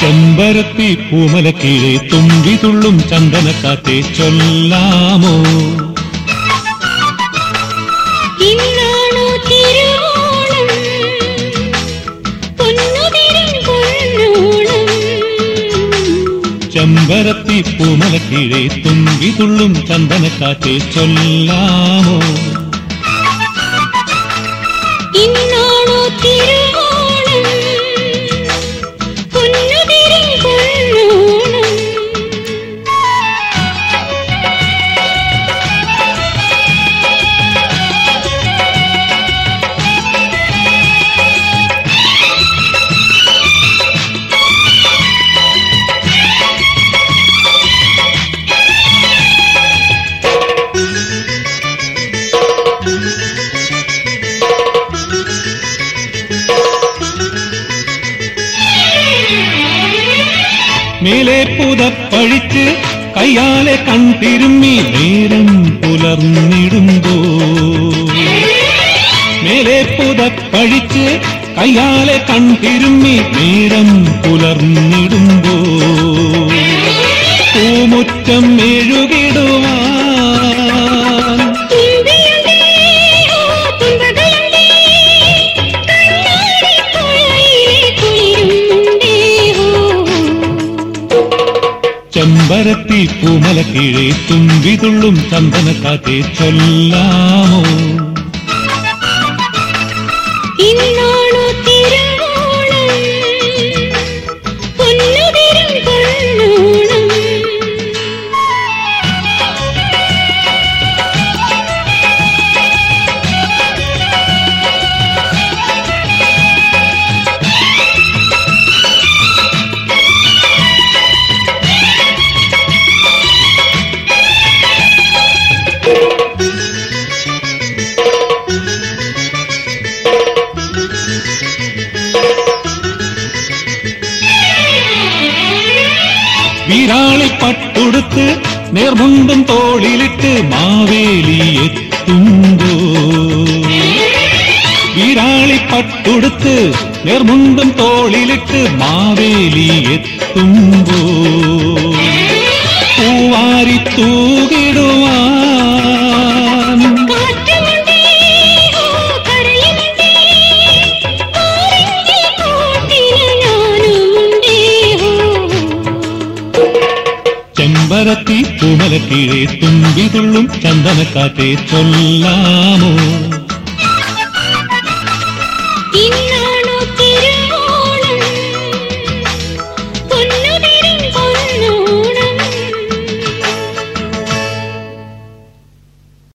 ചെമ്പരത്തി തുമ്പി തുള്ളും ചന്ദനക്കാറ്റെ ചൊല്ലാമോ? ചെമ്പരത്തി കീഴേ തുമ്പി തുള്ളും ചന്ദനക്കാറ്റെ ചൊല്ലാമോ? மேலே புதப்பழித்து கையாலே கண் திரும்பி நேரம் புலர்ந்திடும்போ. மேலே புதப்பழித்து கையாலே கண் திரும்பி நேரம் புலர்ந்திடும்போ. ചെമ്പരത്തി പൂമലക്കീഴെ തുമ്പി തുള്ളും ചന്ദനക്കാറ്റെ ചൊല്ലാമോ ഇന്നാണോ വീരാളി പട്ടുടുത്ത് നേർമുണ്ടും തോളിലിട്ട് മാവേലി എത്തുമ്പോ. വീരാളി പട്ടുടുത്ത് നേർമുണ്ടും തോളിലിട്ട് മാവേലി എത്തുമ്പോ. പൂവാരി തൂകിടുവാൻ പൂമലക്കീഴെ തുമ്പി തുള്ളും ചന്ദനക്കാറ്റേ ചൊല്ലാമോ?